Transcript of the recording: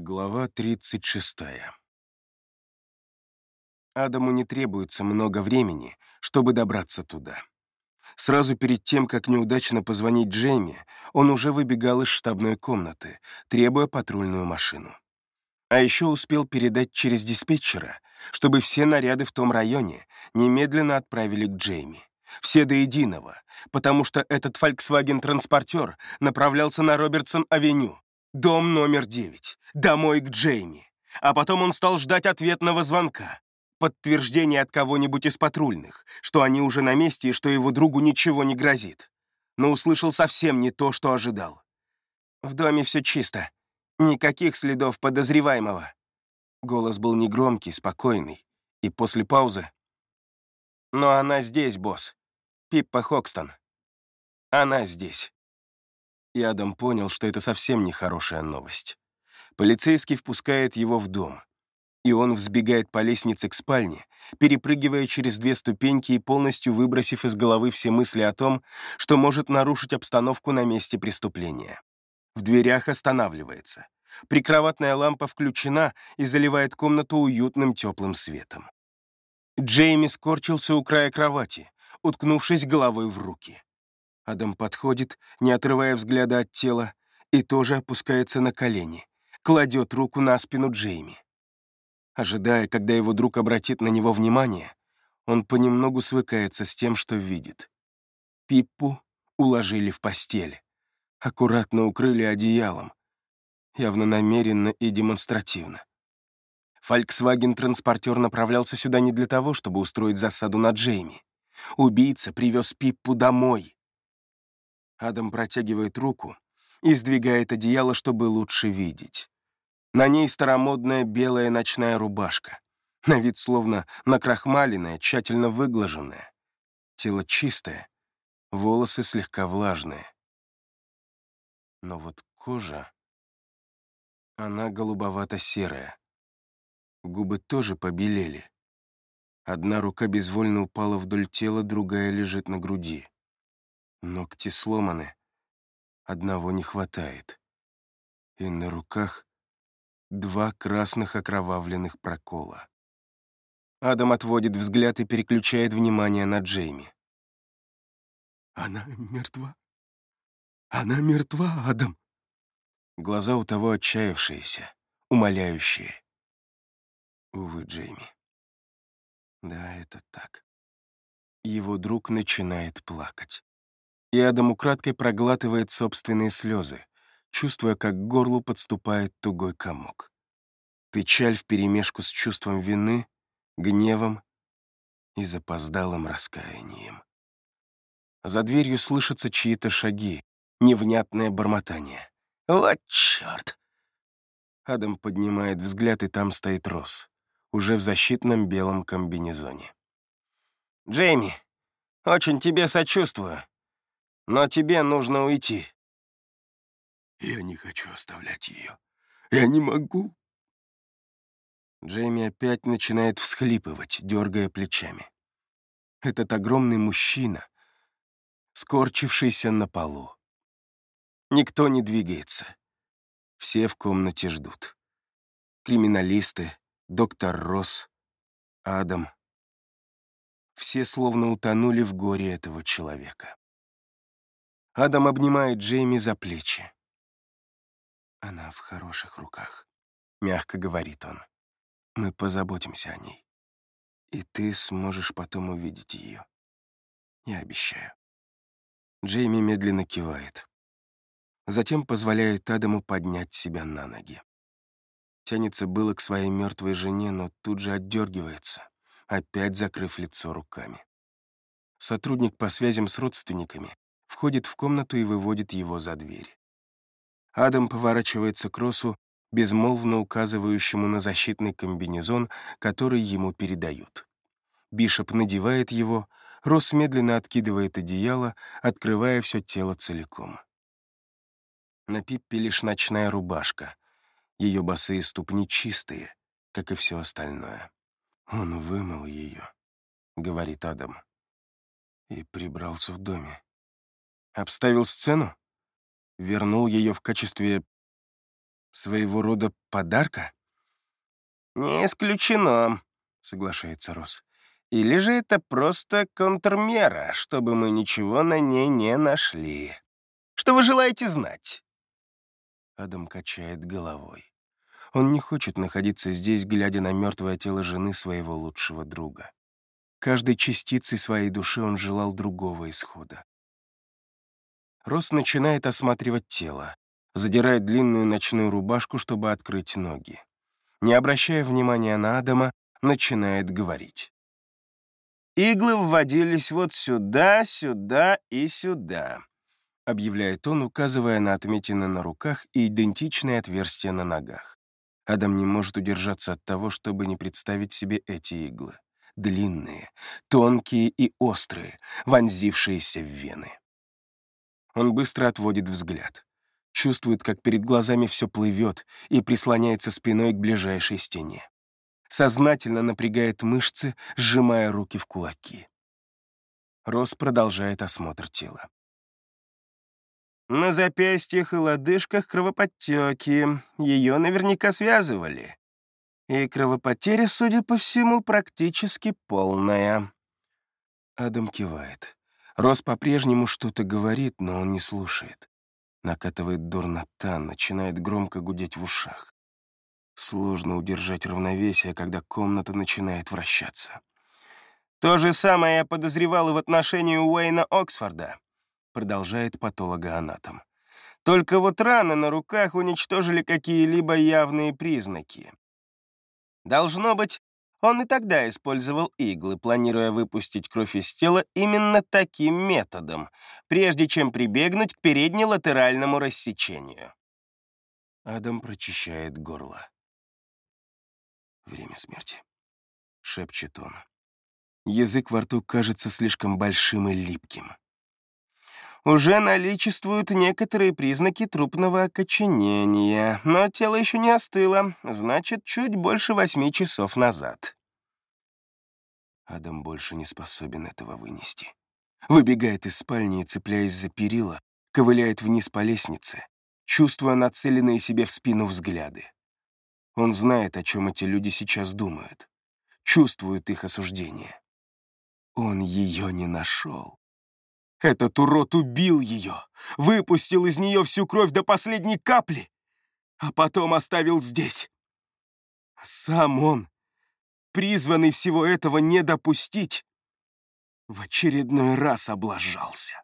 Глава 36. Адаму не требуется много времени, чтобы добраться туда. Сразу перед тем, как неудачно позвонить Джейми, он уже выбегал из штабной комнаты, требуя патрульную машину. А еще успел передать через диспетчера, чтобы все наряды в том районе немедленно отправили к Джейми. Все до единого, потому что этот Volkswagen-транспортер направлялся на Робертсон-авеню, дом номер девять, домой к Джейми. А потом он стал ждать ответного звонка, подтверждение от кого-нибудь из патрульных, что они уже на месте и что его другу ничего не грозит. Но услышал совсем не то, что ожидал. В доме все чисто, никаких следов подозреваемого. Голос был негромкий, спокойный, и после паузы. «Но она здесь, босс. Пиппа Хокстон. Она здесь». И Адам понял, что это совсем не хорошая новость. Полицейский впускает его в дом, и он взбегает по лестнице к спальне, перепрыгивая через две ступеньки и полностью выбросив из головы все мысли о том, что может нарушить обстановку на месте преступления. В дверях останавливается. Прикроватная лампа включена и заливает комнату уютным теплым светом. Джейми скорчился у края кровати, уткнувшись головой в руки. Адам подходит, не отрывая взгляда от тела, и тоже опускается на колени, кладет руку на спину Джейми. Ожидая, когда его друг обратит на него внимание, он понемногу свыкается с тем, что видит. Пиппу уложили в постель, аккуратно укрыли одеялом, явно намеренно и демонстративно. Фольксваген-транспортер направлялся сюда не для того, чтобы устроить засаду на Джейми. Убийца привез Пиппу домой. Адам протягивает руку и сдвигает одеяло, чтобы лучше видеть. На ней старомодная белая ночная рубашка, на вид словно накрахмаленная, тщательно выглаженная. Тело чистое, волосы слегка влажные. Но вот кожа... Она голубовато-серая. Губы тоже побелели. Одна рука безвольно упала вдоль тела, другая лежит на груди. Ногти сломаны. Одного не хватает. И на руках два красных окровавленных прокола. Адам отводит взгляд и переключает внимание на Джейми. «Она мертва? Она мертва, Адам!» Глаза у того отчаявшиеся, умоляющие. Увы, Джейми. Да, это так. Его друг начинает плакать. И Адам украдкой проглатывает собственные слезы, чувствуя, как к горлу подступает тугой комок. Печаль вперемешку с чувством вины, гневом и запоздалым раскаянием. За дверью слышатся чьи-то шаги, невнятное бормотание. «Вот черт!» Адам поднимает взгляд, и там стоит Росс, уже в защитном белом комбинезоне. «Джейми, очень тебе сочувствую, но тебе нужно уйти». «Я не хочу оставлять ее. Я не могу». Джейми опять начинает всхлипывать, дергая плечами. Этот огромный мужчина, скорчившийся на полу. Никто не двигается. Все в комнате ждут. Криминалисты, доктор Росс, Адам. Все словно утонули в горе этого человека. Адам обнимает Джейми за плечи. «Она в хороших руках», — мягко говорит он. «Мы позаботимся о ней. И ты сможешь потом увидеть ее. Я обещаю». Джейми медленно кивает затем позволяет Адаму поднять себя на ноги. Тянется было к своей мертвой жене, но тут же отдергивается, опять закрыв лицо руками. Сотрудник по связям с родственниками входит в комнату и выводит его за дверь. Адам поворачивается к Росу, безмолвно указывающему на защитный комбинезон, который ему передают. Бишоп надевает его, Рос медленно откидывает одеяло, открывая все тело целиком. На Пиппе лишь ночная рубашка. Ее босые ступни чистые, как и все остальное. «Он вымыл ее», — говорит Адам. И прибрался в доме. Обставил сцену? Вернул ее в качестве Своего рода подарка? «Не исключено», — соглашается Рос. «Или же это просто контрмера, чтобы мы ничего на ней не нашли. Что вы желаете знать?» Адам качает головой. Он не хочет находиться здесь, глядя на мертвое тело жены своего лучшего друга. Каждой частицей своей души он желал другого исхода. Рос начинает осматривать тело, задирает длинную ночную рубашку, чтобы открыть ноги. Не обращая внимания на Адама, начинает говорить. «Иглы вводились вот сюда, сюда и сюда объявляет он, указывая на отметины на руках и идентичные отверстия на ногах. Адам не может удержаться от того, чтобы не представить себе эти иглы. Длинные, тонкие и острые, вонзившиеся в вены. Он быстро отводит взгляд. Чувствует, как перед глазами все плывет и прислоняется спиной к ближайшей стене. Сознательно напрягает мышцы, сжимая руки в кулаки. Рос продолжает осмотр тела. На запястьях и лодыжках кровоподтеки. Ее наверняка связывали. И кровопотеря, судя по всему, практически полная. Адам кивает. Рос по-прежнему что-то говорит, но он не слушает. Накатывает дурнота, начинает громко гудеть в ушах. Сложно удержать равновесие, когда комната начинает вращаться. То же самое я подозревал и в отношении Уэйна Оксфорда продолжает патологоанатом. Только вот раны на руках уничтожили какие-либо явные признаки. Должно быть, он и тогда использовал иглы, планируя выпустить кровь из тела именно таким методом, прежде чем прибегнуть к переднелатеральному рассечению. Адам прочищает горло. «Время смерти», — шепчет он. Язык во рту кажется слишком большим и липким уже наличествуют некоторые признаки трупного окоченения, но тело еще не остыло, значит, чуть больше восьми часов назад. Адам больше не способен этого вынести. Выбегает из спальни и, цепляясь за перила, ковыляет вниз по лестнице, чувствуя нацеленные себе в спину взгляды. Он знает, о чем эти люди сейчас думают, чувствует их осуждение. Он ее не нашел. Этот урод убил ее, выпустил из нее всю кровь до последней капли, а потом оставил здесь. Сам он, призванный всего этого не допустить, в очередной раз облажался.